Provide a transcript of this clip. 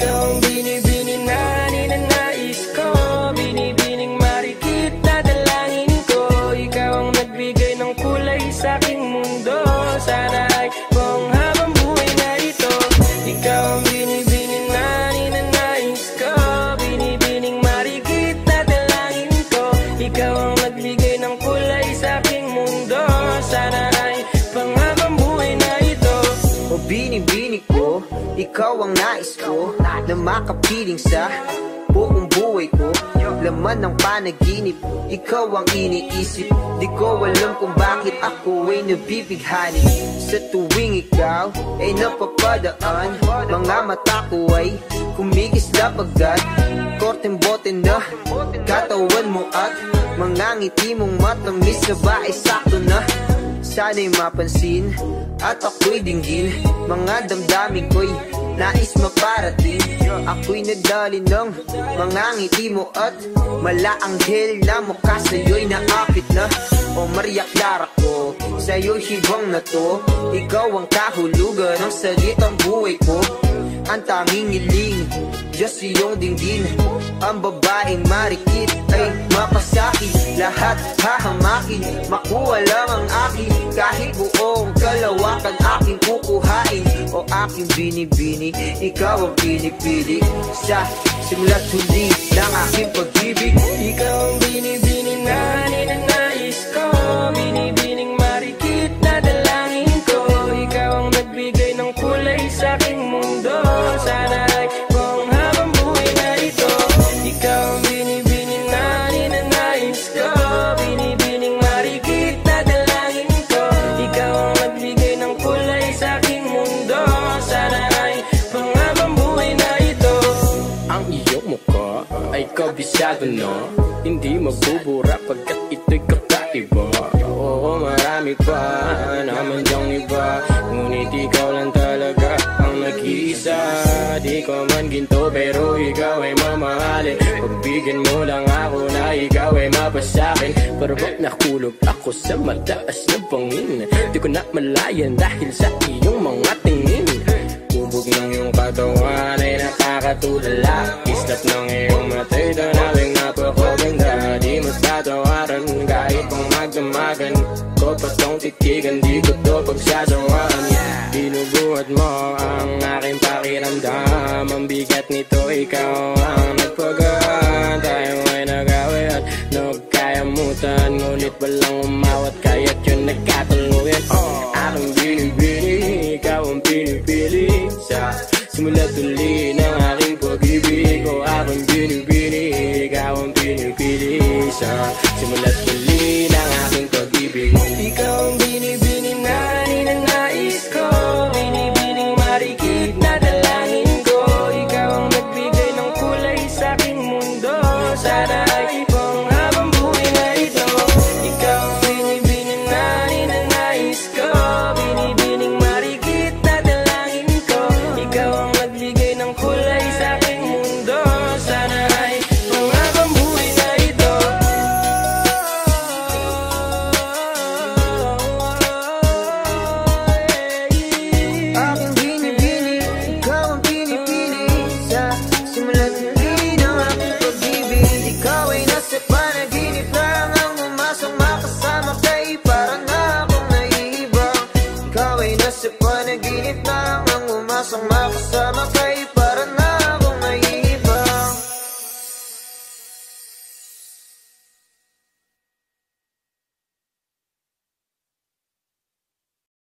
Ikaw ang binibini na ninanais Binibining dalangin ko. Ikaw nagbigay ng kulay sa aking mundo. Sana ay ito. Ikaw ang binibini na ninanais Binibining dalangin ko. Ikaw O binibini ko, ikaw ang nais ko Na makapiling sa buong buhay ko. Laman ng panaginip, ikaw ang iniisip. Di ko alam kung bakit ako ay nabibighani Sa tuwing ikaw ay napapadaan Mga mata ko ay kumigis na pagkat Korteng bote na katawan mo at Mga ngiti mong matamis na ba ay na Sana'y mapansin at ako'y dinggin. Mga damdamin ko'y nais maparating. Ako'y nagdali ng mga ngiti mo at Malaanghel na mukha sa'yo'y naapit na. O Maria Clara ko, sa'yo'y hibang na to. Ikaw ang kahulugan ng salitang buhay ko. Ang tanging iling, Diyos iyong dinggin. Ang babaeng marikit ay mapasakit. Lahat hahamakin, makuha lang ang akin Kahit buong kalawakan aking kukuhain O aking binibini, ikaw ang pinipili Sa simula't huli ng aking pag-ibig kabisado na Hindi mabubura pagkat ito'y kakaiba. Oo, marami pa naman diyang iba. Ngunit ikaw lang talaga ang nag-iisa. Di ko man ginto pero ikaw ay mamahalin. Pagbigyan mo lang ako na ikaw ay mapasakin. Pero ba't nakulog ako sa mataas na bangin? Di ko na malayan dahil sa iyong mga tingin. Kubog ng iyong katawan ay nakakatulala Islap ng iyong matay tanawing napakaganda Di matatawaran kahit pang magdamagan Ko pa tong titigan. Di ko to pagsasawaan. Binubuhat mo ang aking pakiramdam. Ang bigat nito ikaw ang nagpagaan Tayo ay nagawi at nagkayamutan. Ngunit walang umawat kaya't yun nagkatuluyan Aking binibini, ikaw ang pinipili. Sa simula't uli simula't uli